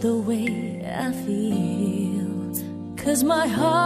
The way I feel? Cause my heart's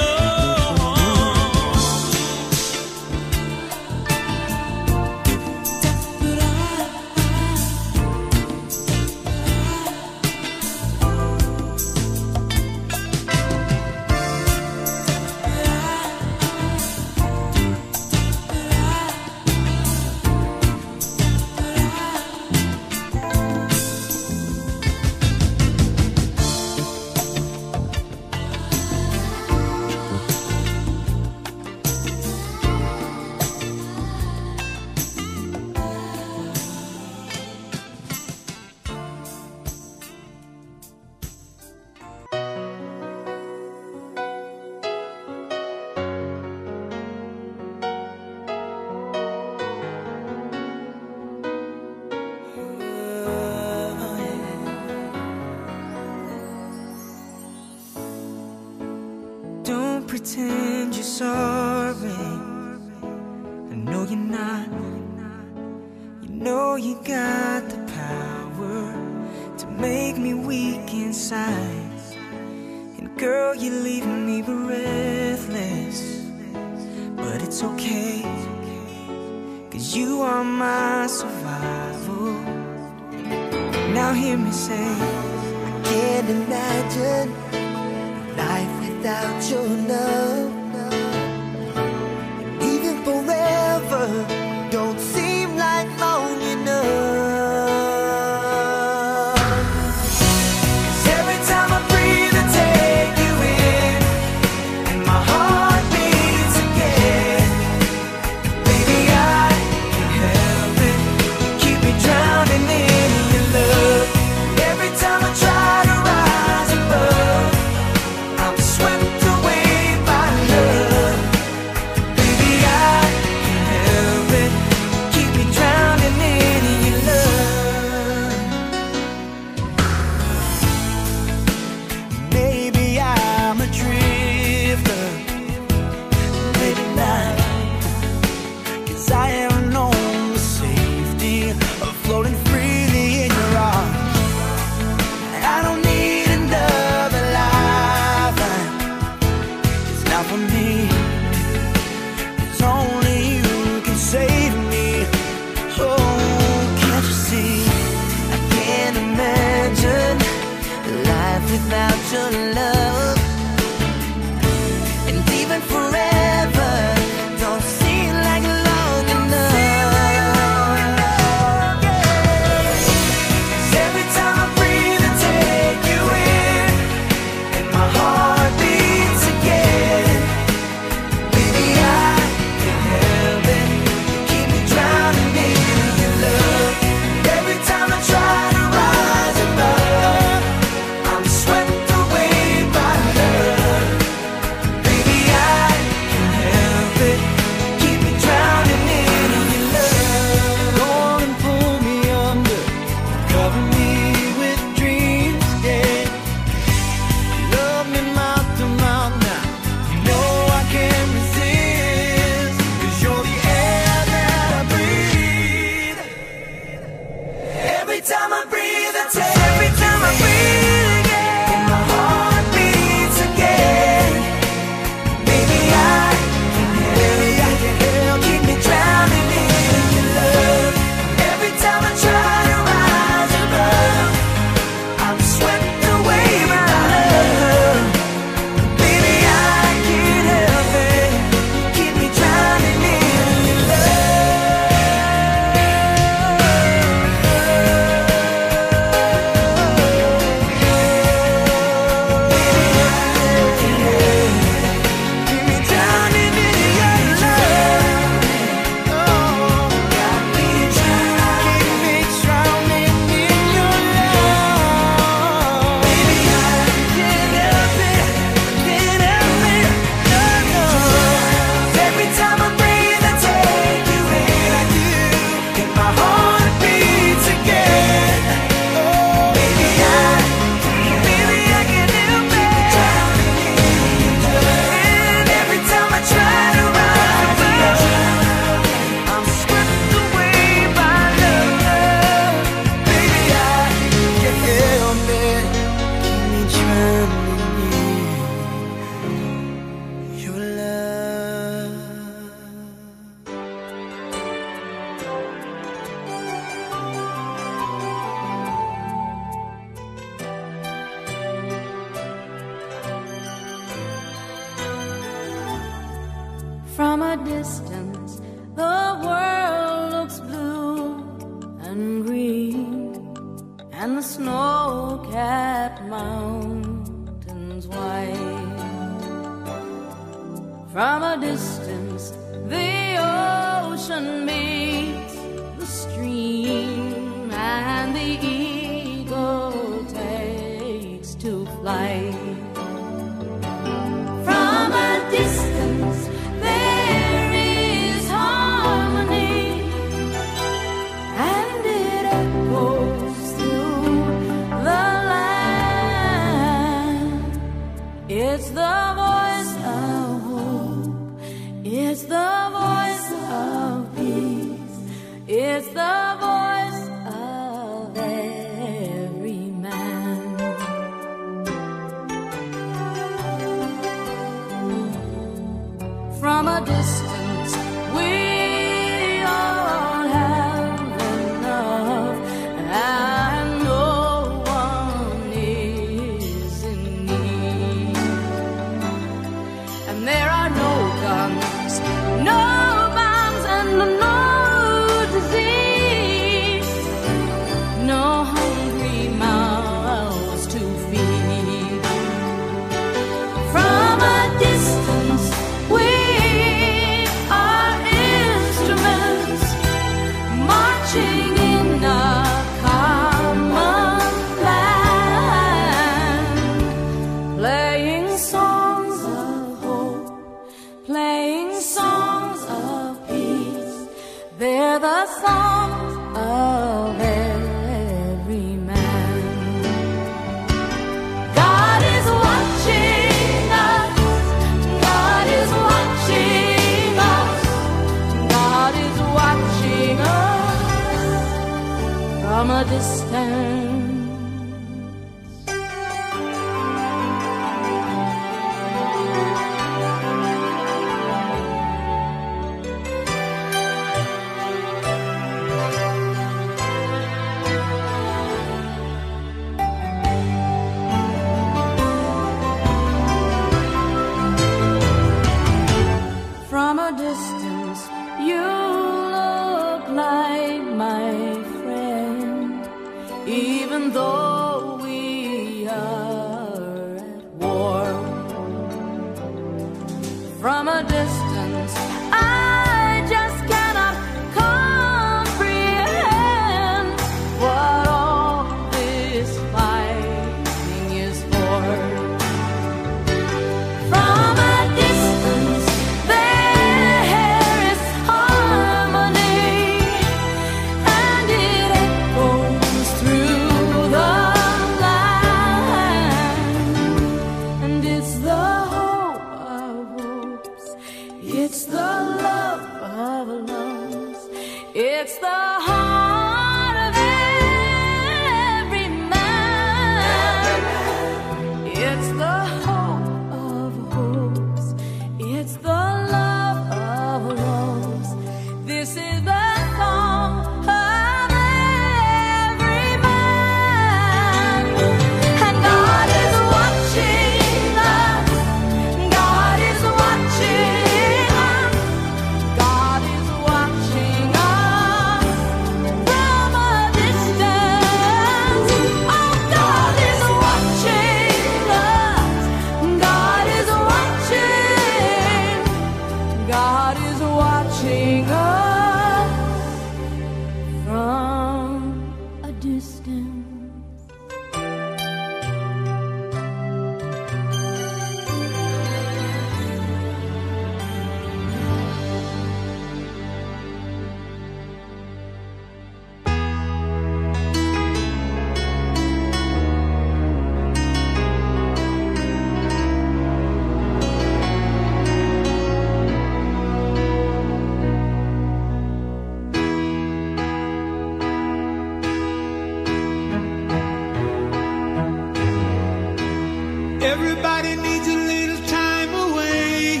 Everybody needs a little time away.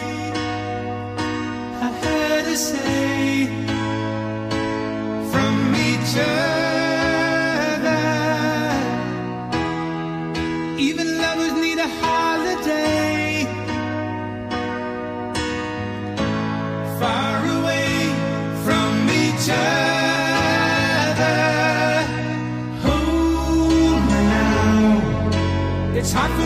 I heard her say from each other.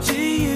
记忆。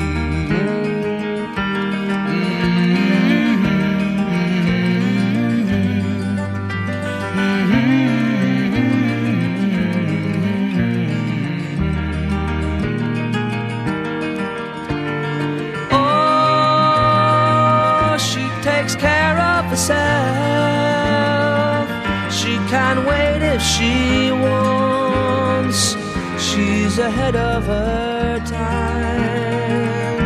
She wants. She's ahead of her time.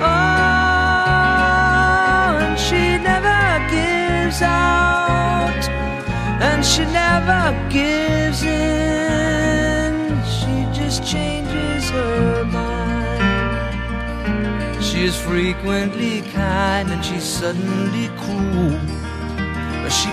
Oh, and she never gives out, and she never gives in. She just changes her mind. She is frequently kind and she's suddenly cruel.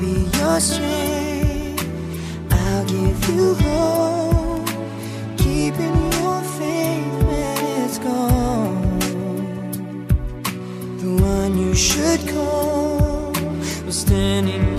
be your strength. I'll give you hope, keeping your faith when it's gone. The one you should call was standing.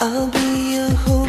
I'll be your hope,